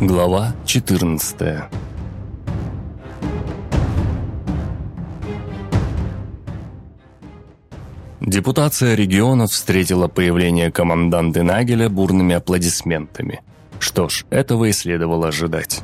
Глава 14 Депутация регионов встретила появление команданта Нагеля бурными аплодисментами. Что ж, этого и следовало ожидать.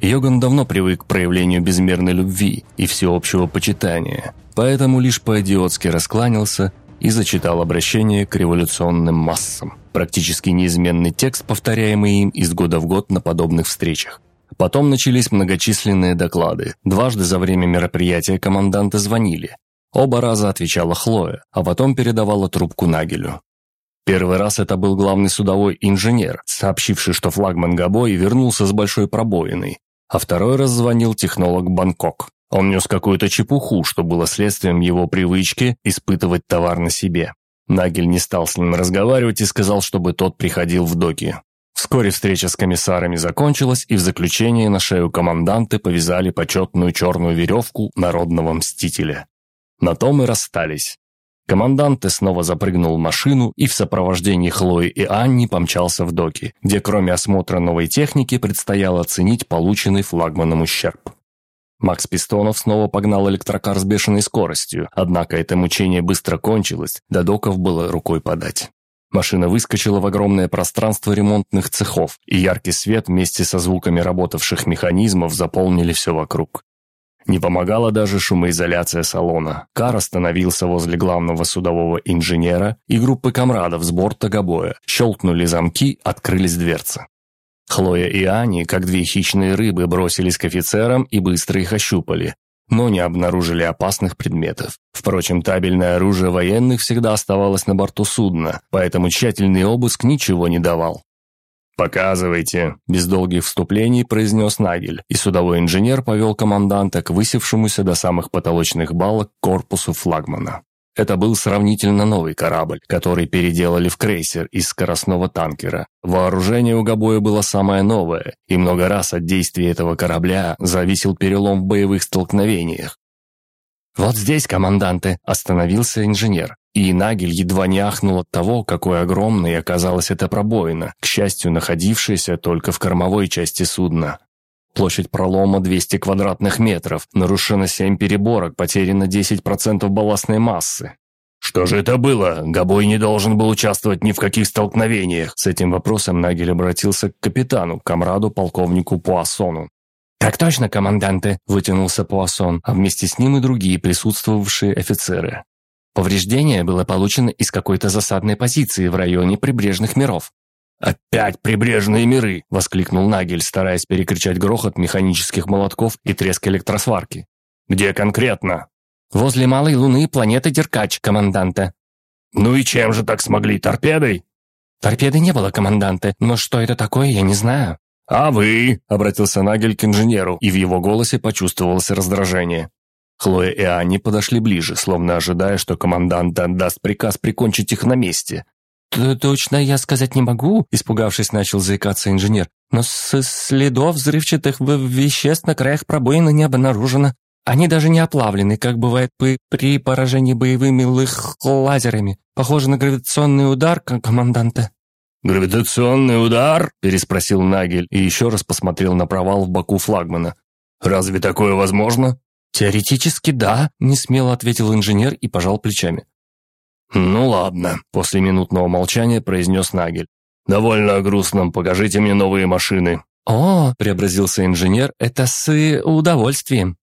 Йоган давно привык к проявлению безмерной любви и всеобщего почитания, поэтому лишь по-идиотски раскланялся и зачитал обращение к революционным массам. Практически неизменный текст, повторяемый им из года в год на подобных встречах. Потом начались многочисленные доклады. Дважды за время мероприятия команданты звонили. Оба раза отвечала Хлоя, а потом передавала трубку Нагелю. Первый раз это был главный судовой инженер, сообщивший, что флагман Габой вернулся с большой пробоиной. А второй раз звонил технолог Бангкок. Он нес какую-то чепуху, что было следствием его привычки испытывать товар на себе. Нагель не стал с ним разговаривать и сказал, чтобы тот приходил в доки. Вскоре встреча с комиссарами закончилась, и в заключение на шею команданты повязали почетную черную веревку народного мстителя. На том и расстались. Команданте снова запрыгнул в машину и в сопровождении Хлои и Анни помчался в доки, где кроме осмотра новой техники предстояло оценить полученный флагманом ущерб. Макс Пистонов снова погнал электрокар с бешеной скоростью, однако это мучение быстро кончилось, до доков было рукой подать. Машина выскочила в огромное пространство ремонтных цехов, и яркий свет вместе со звуками работавших механизмов заполнили все вокруг. Не помогала даже шумоизоляция салона. Кар остановился возле главного судового инженера, и группы комрадов с борта Габоя щелкнули замки, открылись дверцы. Хлоя и Ани, как две хищные рыбы, бросились к офицерам и быстро их ощупали, но не обнаружили опасных предметов. Впрочем, табельное оружие военных всегда оставалось на борту судна, поэтому тщательный обыск ничего не давал. «Показывайте», – без долгих вступлений произнес Нагель, и судовой инженер повел команданта к высевшемуся до самых потолочных балок корпусу флагмана. Это был сравнительно новый корабль, который переделали в крейсер из скоростного танкера. Вооружение у Габоя было самое новое, и много раз от действия этого корабля зависел перелом в боевых столкновениях. «Вот здесь, команданты!» – остановился инженер. И Нагель едва не ахнул от того, какой огромной оказалась эта пробоина, к счастью, находившаяся только в кормовой части судна. Площадь пролома 200 квадратных метров, нарушено 7 переборок, потеряно 10% балластной массы. «Что же это было? Габой не должен был участвовать ни в каких столкновениях!» С этим вопросом Нагель обратился к капитану, комраду полковнику Пуассону. «Так точно, команданты!» – вытянулся Пуассон, а вместе с ним и другие присутствовавшие офицеры. Повреждение было получено из какой-то засадной позиции в районе прибрежных миров. «Опять прибрежные миры!» – воскликнул Нагель, стараясь перекричать грохот механических молотков и треск электросварки. «Где конкретно?» «Возле малой луны планеты Деркач, команданта». «Ну и чем же так смогли? Торпедой?» «Торпеды не было, команданта, но что это такое, я не знаю». «А вы?» – обратился Нагель к инженеру, и в его голосе почувствовалось раздражение. Хлоя и Анни подошли ближе, словно ожидая, что командант отдаст приказ прикончить их на месте. «Точно я сказать не могу», – испугавшись, начал заикаться инженер. «Но с следов взрывчатых веществ на краях пробоины не обнаружено. Они даже не оплавлены, как бывает при, при поражении боевыми лых лазерами. Похоже на гравитационный удар команданта». «Гравитационный удар?» – переспросил Нагель и еще раз посмотрел на провал в боку флагмана. «Разве такое возможно?» «Теоретически да», – несмело ответил инженер и пожал плечами. «Ну ладно», – после минутного молчания произнес Нагель. «Довольно о грустном, покажите мне новые машины». «О», – преобразился инженер, – «это с удовольствием».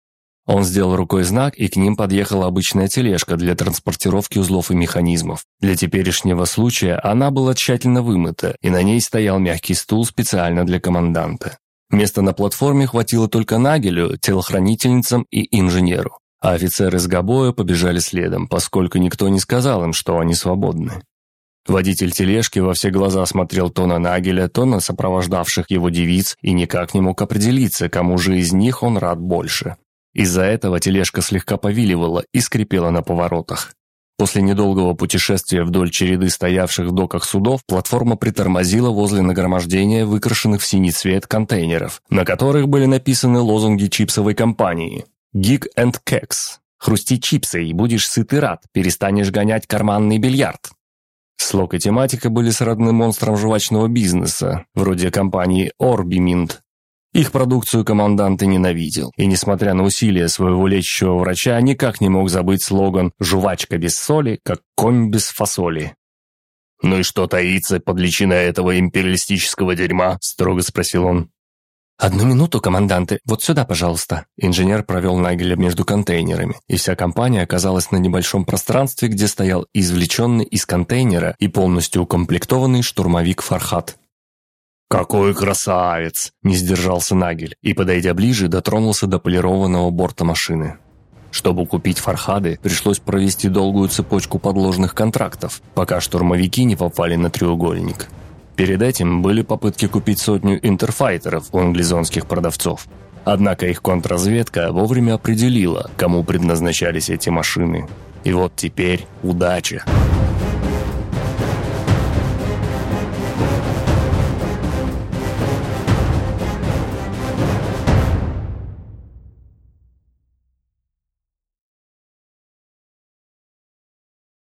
Он сделал рукой знак, и к ним подъехала обычная тележка для транспортировки узлов и механизмов. Для теперешнего случая она была тщательно вымыта, и на ней стоял мягкий стул специально для команданта. Места на платформе хватило только Нагелю, телохранительницам и инженеру. А офицеры с Габоя побежали следом, поскольку никто не сказал им, что они свободны. Водитель тележки во все глаза смотрел то на Нагеля, то на сопровождавших его девиц и никак не мог определиться, кому же из них он рад больше. Из-за этого тележка слегка повиливала и скрипела на поворотах. После недолгого путешествия вдоль череды стоявших в доках судов, платформа притормозила возле нагромождения выкрашенных в синий цвет контейнеров, на которых были написаны лозунги чипсовой компании «Gig and Keks». «Хрусти чипсы и будешь сыт и рад, перестанешь гонять карманный бильярд». Слог и тематика были с родным монстром жвачного бизнеса, вроде компании Orbimint, Их продукцию командант и ненавидел, и, несмотря на усилия своего лечащего врача, никак не мог забыть слоган «Жвачка без соли, как конь без фасоли». «Ну и что таится под личиной этого империалистического дерьма?» – строго спросил он. «Одну минуту, команданты, вот сюда, пожалуйста». Инженер провел Нагеля между контейнерами, и вся компания оказалась на небольшом пространстве, где стоял извлеченный из контейнера и полностью укомплектованный штурмовик «Фархат». «Какой красавец!» – не сдержался Нагель и, подойдя ближе, дотронулся до полированного борта машины. Чтобы купить фархады, пришлось провести долгую цепочку подложных контрактов, пока штурмовики не попали на треугольник. Перед этим были попытки купить сотню интерфайтеров у англизонских продавцов. Однако их контрразведка вовремя определила, кому предназначались эти машины. И вот теперь удача.